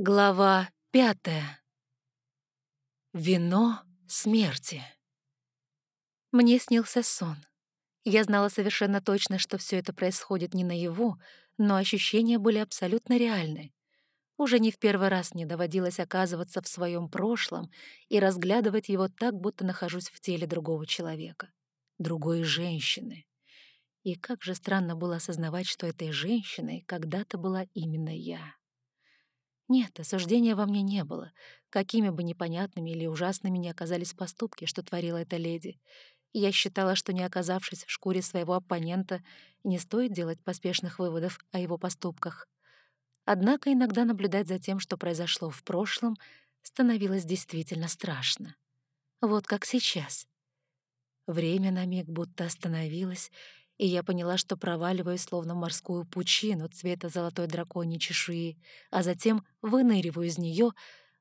Глава пятая. Вино смерти. Мне снился сон. Я знала совершенно точно, что все это происходит не наяву, но ощущения были абсолютно реальны. Уже не в первый раз мне доводилось оказываться в своем прошлом и разглядывать его так, будто нахожусь в теле другого человека, другой женщины. И как же странно было осознавать, что этой женщиной когда-то была именно я. Нет, осуждения во мне не было. Какими бы непонятными или ужасными ни оказались поступки, что творила эта леди. Я считала, что не оказавшись в шкуре своего оппонента, не стоит делать поспешных выводов о его поступках. Однако иногда наблюдать за тем, что произошло в прошлом, становилось действительно страшно. Вот как сейчас. Время на миг будто остановилось, и я поняла, что проваливаюсь словно в морскую пучину цвета золотой драконьей чешуи, а затем выныриваю из нее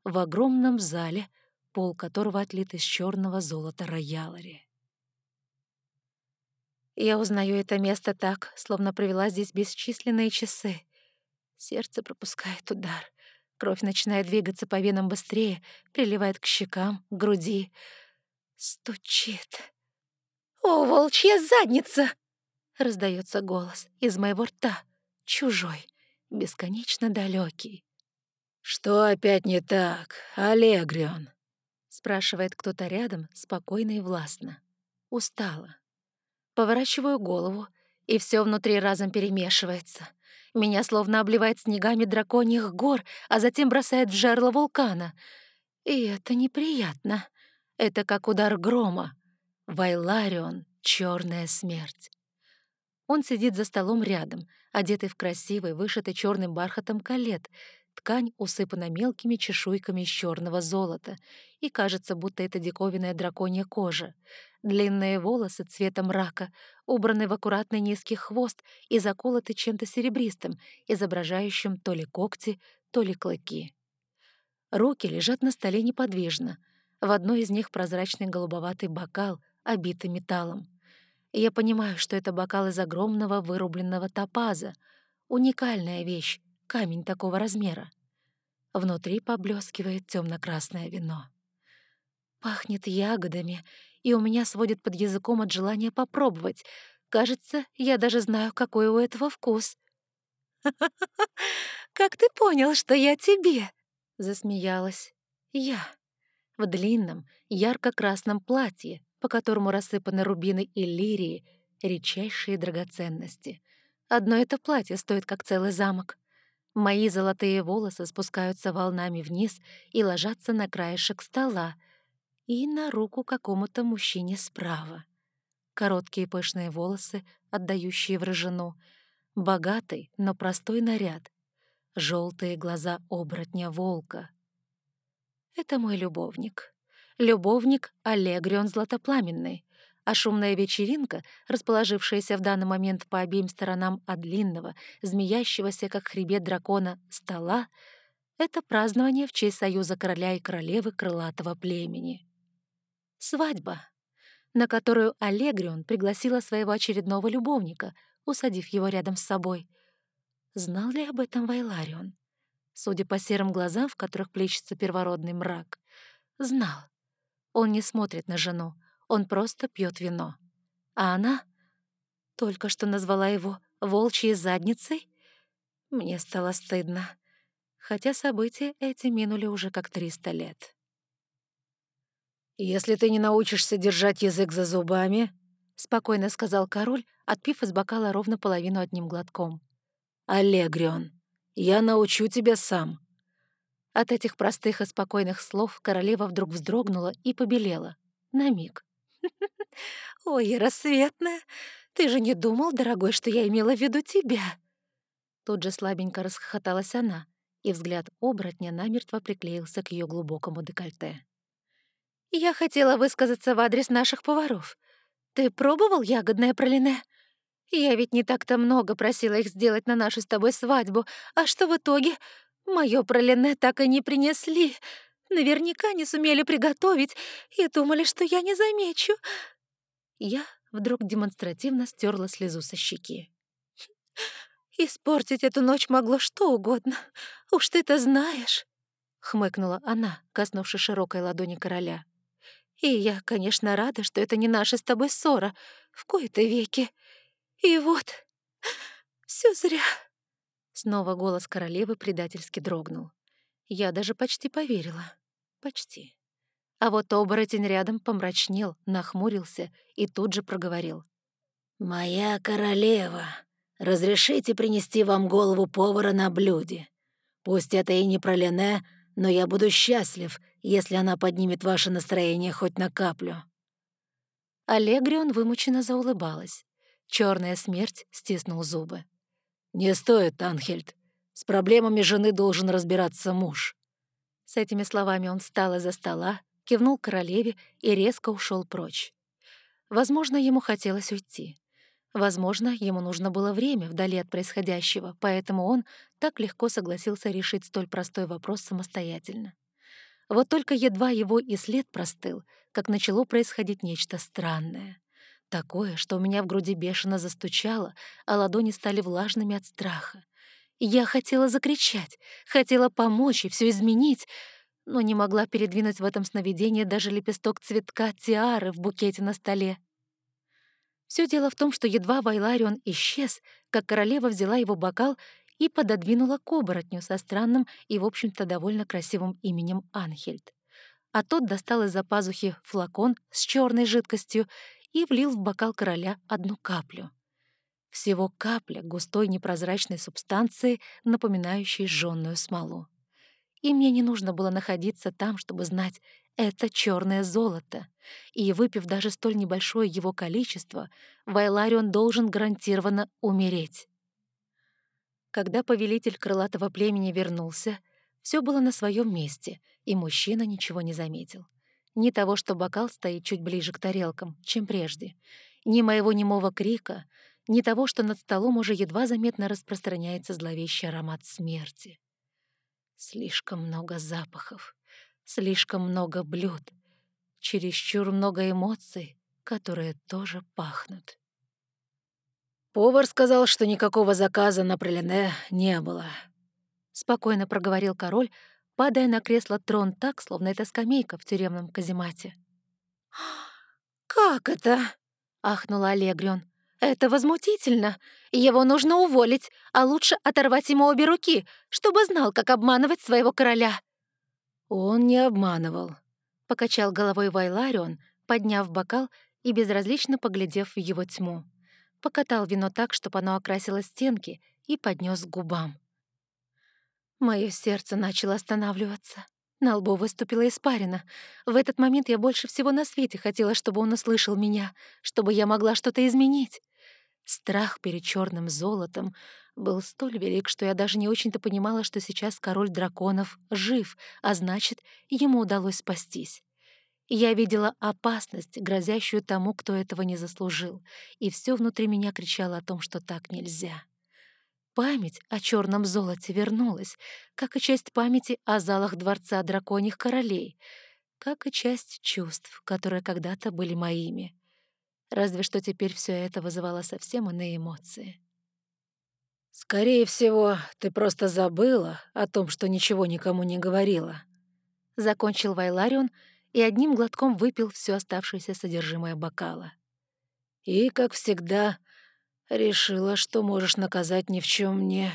в огромном зале, пол которого отлит из черного золота роялари. Я узнаю это место так, словно провела здесь бесчисленные часы. Сердце пропускает удар. Кровь начинает двигаться по венам быстрее, приливает к щекам, к груди. Стучит. «О, волчья задница!» Раздается голос из моего рта, чужой, бесконечно далекий. «Что опять не так, Аллегрион?» спрашивает кто-то рядом, спокойно и властно. Устала. Поворачиваю голову, и все внутри разом перемешивается. Меня словно обливает снегами драконьих гор, а затем бросает в жерло вулкана. И это неприятно. Это как удар грома. Вайларион — черная смерть. Он сидит за столом рядом, одетый в красивый, вышитый черным бархатом калет. Ткань усыпана мелкими чешуйками из черного золота, и кажется, будто это диковинная драконья кожа. Длинные волосы цвета мрака, убраны в аккуратный низкий хвост и заколоты чем-то серебристым, изображающим то ли когти, то ли клыки. Руки лежат на столе неподвижно. В одной из них прозрачный голубоватый бокал, обитый металлом и я понимаю, что это бокал из огромного вырубленного топаза. Уникальная вещь, камень такого размера. Внутри поблескивает темно-красное вино. Пахнет ягодами, и у меня сводит под языком от желания попробовать. Кажется, я даже знаю, какой у этого вкус. «Как ты понял, что я тебе?» — засмеялась. «Я» в длинном, ярко-красном платье, по которому рассыпаны рубины и лирии, редчайшие драгоценности. Одно это платье стоит как целый замок. Мои золотые волосы спускаются волнами вниз и ложатся на краешек стола и на руку какому-то мужчине справа. Короткие пышные волосы, отдающие в рыжину, богатый, но простой наряд, желтые глаза оборотня-волка. Это мой любовник любовник Аллегрион Златопламенный, а шумная вечеринка, расположившаяся в данный момент по обеим сторонам от длинного, змеящегося, как хребет дракона, стола, это празднование в честь союза короля и королевы крылатого племени. Свадьба, на которую Аллегрион пригласила своего очередного любовника, усадив его рядом с собой. Знал ли об этом Вайларион? Судя по серым глазам, в которых плещется первородный мрак, знал. Он не смотрит на жену, он просто пьет вино. А она только что назвала его волчьей задницей? Мне стало стыдно, хотя события эти минули уже как триста лет. «Если ты не научишься держать язык за зубами», — спокойно сказал король, отпив из бокала ровно половину одним глотком. «Аллегрион, я научу тебя сам. От этих простых и спокойных слов королева вдруг вздрогнула и побелела. На миг. «Ой, рассветная, ты же не думал, дорогой, что я имела в виду тебя?» Тут же слабенько расхохоталась она, и взгляд оборотня намертво приклеился к ее глубокому декольте. «Я хотела высказаться в адрес наших поваров. Ты пробовал ягодное пролине? Я ведь не так-то много просила их сделать на нашу с тобой свадьбу, а что в итоге? Моё пролине так и не принесли. Наверняка не сумели приготовить и думали, что я не замечу. Я вдруг демонстративно стерла слезу со щеки. Испортить эту ночь могло что угодно. Уж ты-то знаешь», — хмыкнула она, коснувшись широкой ладони короля. «И я, конечно, рада, что это не наша с тобой ссора в кои-то веки. И вот, все зря». Снова голос королевы предательски дрогнул. Я даже почти поверила. Почти. А вот оборотень рядом помрачнел, нахмурился и тут же проговорил. «Моя королева, разрешите принести вам голову повара на блюде. Пусть это и не пролене, но я буду счастлив, если она поднимет ваше настроение хоть на каплю». Аллегрион вымученно заулыбалась. Черная смерть стиснул зубы. «Не стоит, Анхельд. С проблемами жены должен разбираться муж». С этими словами он встал из-за стола, кивнул королеве и резко ушел прочь. Возможно, ему хотелось уйти. Возможно, ему нужно было время вдали от происходящего, поэтому он так легко согласился решить столь простой вопрос самостоятельно. Вот только едва его и след простыл, как начало происходить нечто странное. Такое, что у меня в груди бешено застучало, а ладони стали влажными от страха. Я хотела закричать, хотела помочь и все изменить, но не могла передвинуть в этом сновидении даже лепесток цветка тиары в букете на столе. Все дело в том, что едва Вайларион исчез, как королева взяла его бокал и пододвинула к оборотню со странным и, в общем-то, довольно красивым именем Анхельд. А тот достал из-за пазухи флакон с черной жидкостью и влил в бокал короля одну каплю. Всего капля густой непрозрачной субстанции, напоминающей жжённую смолу. И мне не нужно было находиться там, чтобы знать, это черное золото. И, выпив даже столь небольшое его количество, Вайларион должен гарантированно умереть. Когда повелитель крылатого племени вернулся, все было на своем месте, и мужчина ничего не заметил. Ни того, что бокал стоит чуть ближе к тарелкам, чем прежде, ни моего немого крика, ни того, что над столом уже едва заметно распространяется зловещий аромат смерти. Слишком много запахов, слишком много блюд, чересчур много эмоций, которые тоже пахнут. «Повар сказал, что никакого заказа на пролине не было», — спокойно проговорил король, падая на кресло трон так, словно это скамейка в тюремном каземате. «Как это?» — ахнула Аллегрион. «Это возмутительно. Его нужно уволить, а лучше оторвать ему обе руки, чтобы знал, как обманывать своего короля». «Он не обманывал», — покачал головой Вайларион, подняв бокал и безразлично поглядев в его тьму. Покатал вино так, чтобы оно окрасило стенки, и поднес к губам. Мое сердце начало останавливаться. На лбу выступила испарина. В этот момент я больше всего на свете хотела, чтобы он услышал меня, чтобы я могла что-то изменить. Страх перед черным золотом был столь велик, что я даже не очень-то понимала, что сейчас король драконов жив, а значит, ему удалось спастись. Я видела опасность, грозящую тому, кто этого не заслужил, и все внутри меня кричало о том, что так нельзя. Память о черном золоте вернулась, как и часть памяти о залах дворца драконьих королей, как и часть чувств, которые когда-то были моими. Разве что теперь все это вызывало совсем иные эмоции. «Скорее всего, ты просто забыла о том, что ничего никому не говорила», — закончил Вайларион и одним глотком выпил все оставшееся содержимое бокала. «И, как всегда, Решила, что можешь наказать ни в чем не...»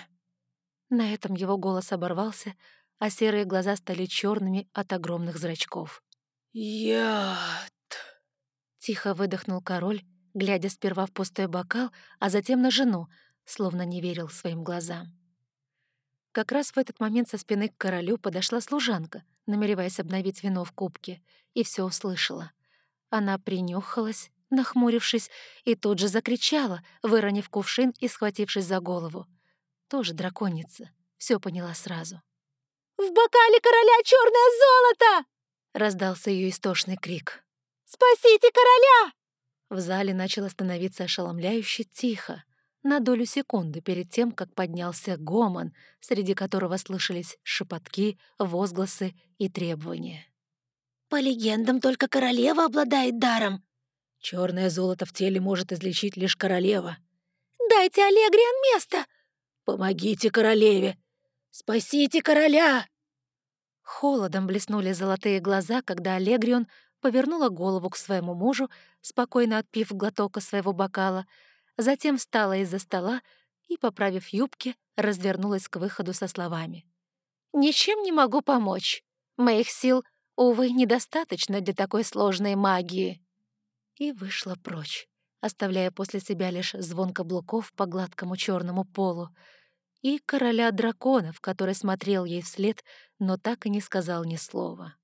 На этом его голос оборвался, а серые глаза стали черными от огромных зрачков. «Яд!» Тихо выдохнул король, глядя сперва в пустой бокал, а затем на жену, словно не верил своим глазам. Как раз в этот момент со спины к королю подошла служанка, намереваясь обновить вино в кубке, и все услышала. Она принюхалась, нахмурившись, и тут же закричала, выронив кувшин и схватившись за голову. Тоже драконица, все поняла сразу. «В бокале короля черное золото!» — раздался ее истошный крик. «Спасите короля!» В зале начало становиться ошеломляюще тихо, на долю секунды перед тем, как поднялся гомон, среди которого слышались шепотки, возгласы и требования. «По легендам, только королева обладает даром», Черное золото в теле может излечить лишь королева. «Дайте Аллегриан место!» Помогите королеве! Спасите короля!» Холодом блеснули золотые глаза, когда Аллегрион повернула голову к своему мужу, спокойно отпив глотока своего бокала, затем встала из-за стола и, поправив юбки, развернулась к выходу со словами. «Ничем не могу помочь. Моих сил, увы, недостаточно для такой сложной магии». И вышла прочь, оставляя после себя лишь звон каблуков по гладкому черному полу и короля драконов, который смотрел ей вслед, но так и не сказал ни слова.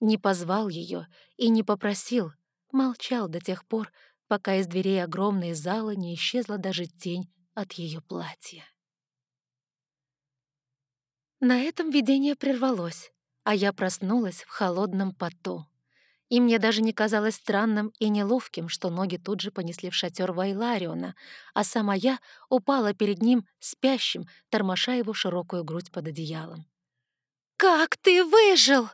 Не позвал ее и не попросил, молчал до тех пор, пока из дверей огромной залы не исчезла даже тень от ее платья. На этом видение прервалось, а я проснулась в холодном поту. И мне даже не казалось странным и неловким, что ноги тут же понесли в шатер Вайлариона, а сама я упала перед ним спящим, тормоша его широкую грудь под одеялом. «Как ты выжил?»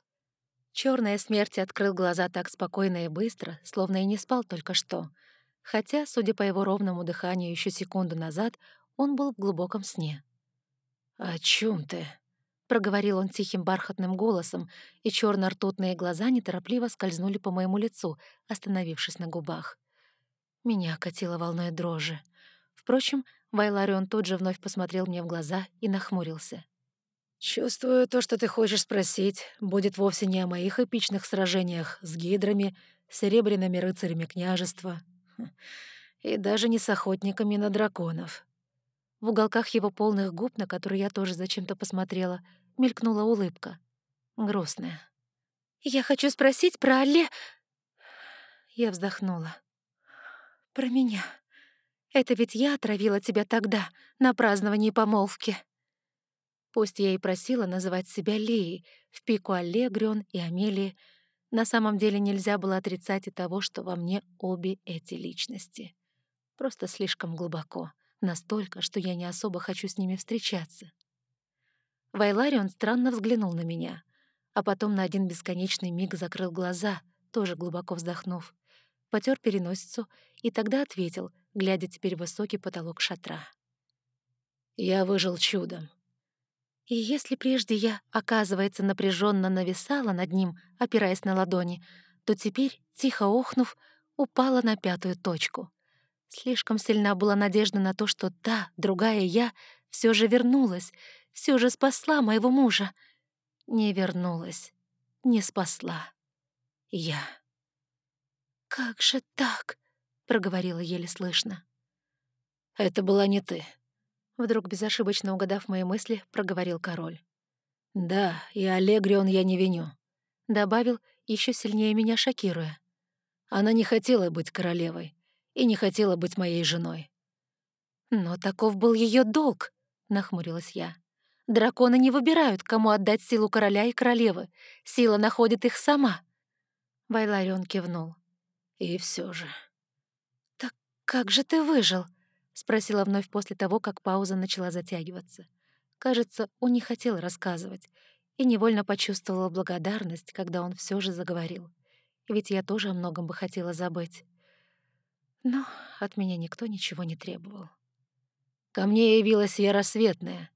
Черная смерть открыл глаза так спокойно и быстро, словно и не спал только что. Хотя, судя по его ровному дыханию еще секунду назад, он был в глубоком сне. «О чем ты?» Проговорил он тихим бархатным голосом, и черно-ртутные глаза неторопливо скользнули по моему лицу, остановившись на губах. Меня окатило волной дрожи. Впрочем, Вайларион тут же вновь посмотрел мне в глаза и нахмурился. «Чувствую, то, что ты хочешь спросить, будет вовсе не о моих эпичных сражениях с гидрами, серебряными рыцарями княжества хм, и даже не с охотниками на драконов». В уголках его полных губ, на которые я тоже зачем-то посмотрела, мелькнула улыбка. Грустная. «Я хочу спросить про Алле...» Я вздохнула. «Про меня. Это ведь я отравила тебя тогда, на праздновании помолвки». Пусть я и просила называть себя Леей, в пику Аллегрион и Амелии, на самом деле нельзя было отрицать и того, что во мне обе эти личности. Просто слишком глубоко, настолько, что я не особо хочу с ними встречаться. Вайларион странно взглянул на меня, а потом на один бесконечный миг закрыл глаза, тоже глубоко вздохнув, потер переносицу и тогда ответил, глядя теперь в высокий потолок шатра. «Я выжил чудом». И если прежде я, оказывается, напряженно нависала над ним, опираясь на ладони, то теперь, тихо охнув, упала на пятую точку. Слишком сильна была надежда на то, что та, другая я, все же вернулась, все же спасла моего мужа. Не вернулась, не спасла. Я. «Как же так?» — проговорила еле слышно. «Это была не ты», — вдруг безошибочно угадав мои мысли, проговорил король. «Да, и Аллегрион я не виню», — добавил, еще сильнее меня шокируя. Она не хотела быть королевой и не хотела быть моей женой. «Но таков был ее долг», — нахмурилась я. Драконы не выбирают, кому отдать силу короля и королевы. Сила находит их сама. Вайларион кивнул. И все же. «Так как же ты выжил?» — спросила вновь после того, как пауза начала затягиваться. Кажется, он не хотел рассказывать, и невольно почувствовала благодарность, когда он все же заговорил. Ведь я тоже о многом бы хотела забыть. Но от меня никто ничего не требовал. «Ко мне явилась я рассветная»,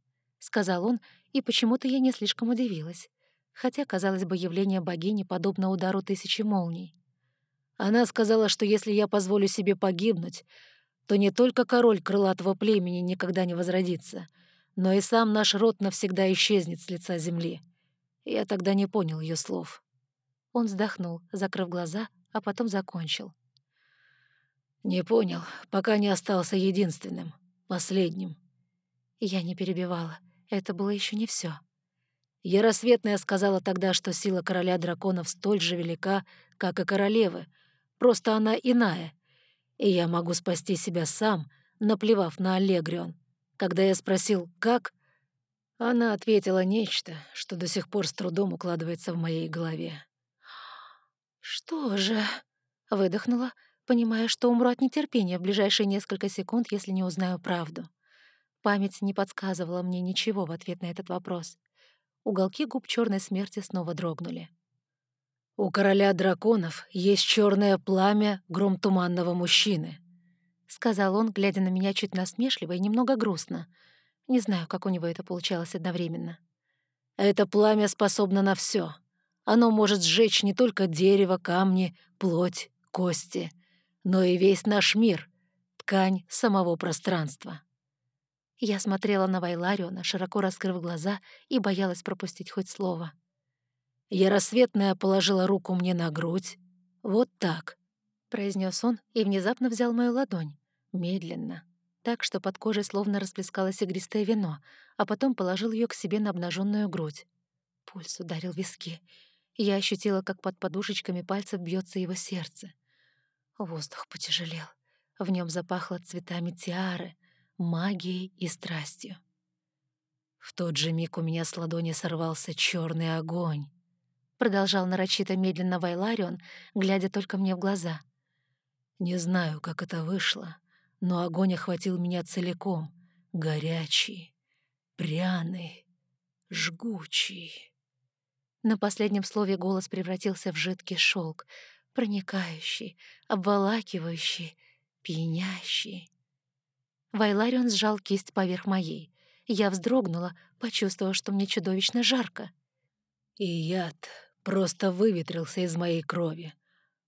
сказал он, и почему-то я не слишком удивилась. Хотя, казалось бы, явление богини подобно удару тысячи молний. Она сказала, что если я позволю себе погибнуть, то не только король крылатого племени никогда не возродится, но и сам наш род навсегда исчезнет с лица земли. Я тогда не понял ее слов. Он вздохнул, закрыв глаза, а потом закончил. «Не понял, пока не остался единственным, последним». Я не перебивала. Это было еще не все. Яросветная сказала тогда, что сила короля драконов столь же велика, как и королевы, просто она иная, и я могу спасти себя сам, наплевав на Аллегрион. Когда я спросил «как?», она ответила нечто, что до сих пор с трудом укладывается в моей голове. «Что же?» — выдохнула, понимая, что умру от нетерпения в ближайшие несколько секунд, если не узнаю правду. Память не подсказывала мне ничего в ответ на этот вопрос. Уголки губ черной смерти снова дрогнули. «У короля драконов есть черное пламя гром туманного мужчины», — сказал он, глядя на меня чуть насмешливо и немного грустно. Не знаю, как у него это получалось одновременно. «Это пламя способно на все. Оно может сжечь не только дерево, камни, плоть, кости, но и весь наш мир, ткань самого пространства». Я смотрела на Вайлариона, широко раскрыв глаза, и боялась пропустить хоть слово. Яросветная положила руку мне на грудь. «Вот так», — произнес он и внезапно взял мою ладонь. Медленно, так что под кожей словно расплескалось игристое вино, а потом положил ее к себе на обнаженную грудь. Пульс ударил виски. Я ощутила, как под подушечками пальцев бьется его сердце. Воздух потяжелел. В нем запахло цветами тиары, магией и страстью. В тот же миг у меня с ладони сорвался черный огонь. Продолжал нарочито медленно Вайларион, глядя только мне в глаза. Не знаю, как это вышло, но огонь охватил меня целиком, горячий, пряный, жгучий. На последнем слове голос превратился в жидкий шелк, проникающий, обволакивающий, пьянящий. Вайларион сжал кисть поверх моей. Я вздрогнула, почувствовав, что мне чудовищно жарко. И яд просто выветрился из моей крови,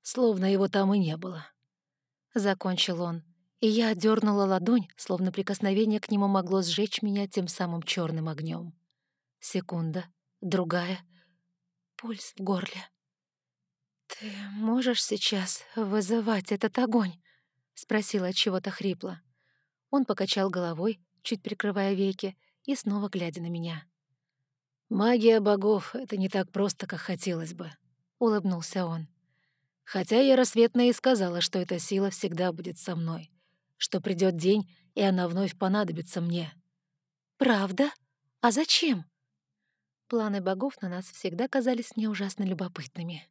словно его там и не было. Закончил он, и я отдернула ладонь, словно прикосновение к нему могло сжечь меня тем самым черным огнем. Секунда, другая, пульс в горле. «Ты можешь сейчас вызывать этот огонь?» — спросила чего-то хрипло. Он покачал головой, чуть прикрывая веки, и снова глядя на меня. «Магия богов — это не так просто, как хотелось бы», — улыбнулся он. «Хотя я рассветная и сказала, что эта сила всегда будет со мной, что придет день, и она вновь понадобится мне». «Правда? А зачем?» Планы богов на нас всегда казались мне ужасно любопытными.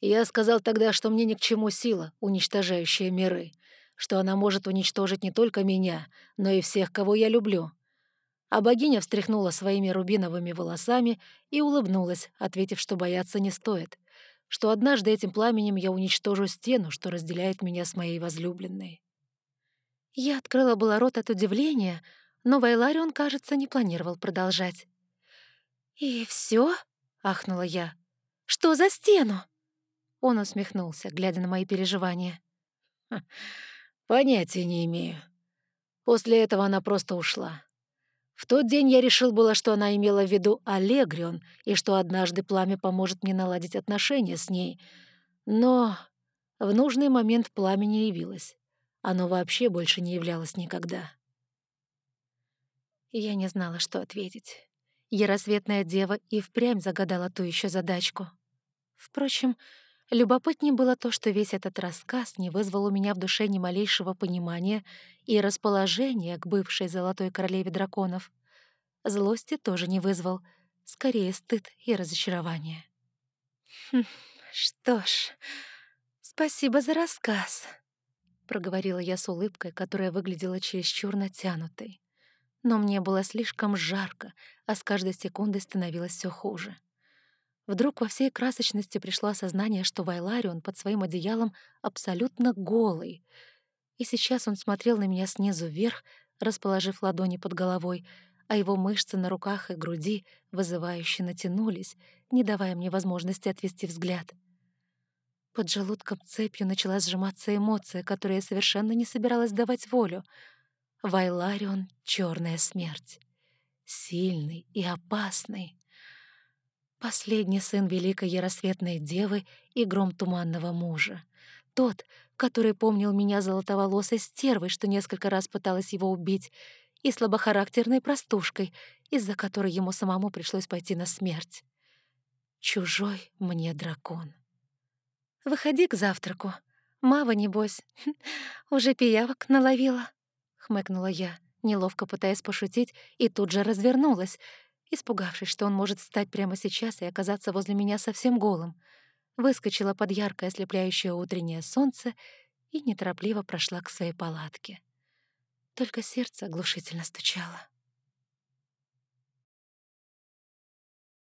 Я сказал тогда, что мне ни к чему сила, уничтожающая миры, что она может уничтожить не только меня, но и всех, кого я люблю. А богиня встряхнула своими рубиновыми волосами и улыбнулась, ответив, что бояться не стоит, что однажды этим пламенем я уничтожу стену, что разделяет меня с моей возлюбленной. Я открыла было рот от удивления, но Вайларион, кажется, не планировал продолжать. «И все? ахнула я. «Что за стену?» Он усмехнулся, глядя на мои переживания. Понятия не имею. После этого она просто ушла. В тот день я решил было, что она имела в виду Аллегрион и что однажды пламя поможет мне наладить отношения с ней. Но в нужный момент пламя не явилось. Оно вообще больше не являлось никогда. Я не знала, что ответить. Яросветная дева и впрямь загадала ту еще задачку. Впрочем, Любопытнее было то, что весь этот рассказ не вызвал у меня в душе ни малейшего понимания и расположения к бывшей золотой королеве драконов. Злости тоже не вызвал, скорее стыд и разочарование. «Хм, «Что ж, спасибо за рассказ», — проговорила я с улыбкой, которая выглядела чересчур натянутой. Но мне было слишком жарко, а с каждой секундой становилось все хуже. Вдруг во всей красочности пришло осознание, что Вайларион под своим одеялом абсолютно голый. И сейчас он смотрел на меня снизу вверх, расположив ладони под головой, а его мышцы на руках и груди вызывающе натянулись, не давая мне возможности отвести взгляд. Под желудком цепью начала сжиматься эмоция, которой я совершенно не собиралась давать волю. Вайларион — черная смерть. Сильный и опасный. Последний сын великой яросветной девы и гром туманного мужа. Тот, который помнил меня золотоволосой стервой, что несколько раз пыталась его убить, и слабохарактерной простушкой, из-за которой ему самому пришлось пойти на смерть. Чужой мне дракон. «Выходи к завтраку. Мава, небось, уже пиявок наловила», — хмыкнула я, неловко пытаясь пошутить, и тут же развернулась — испугавшись, что он может встать прямо сейчас и оказаться возле меня совсем голым. Выскочила под яркое ослепляющее утреннее солнце и неторопливо прошла к своей палатке. Только сердце оглушительно стучало.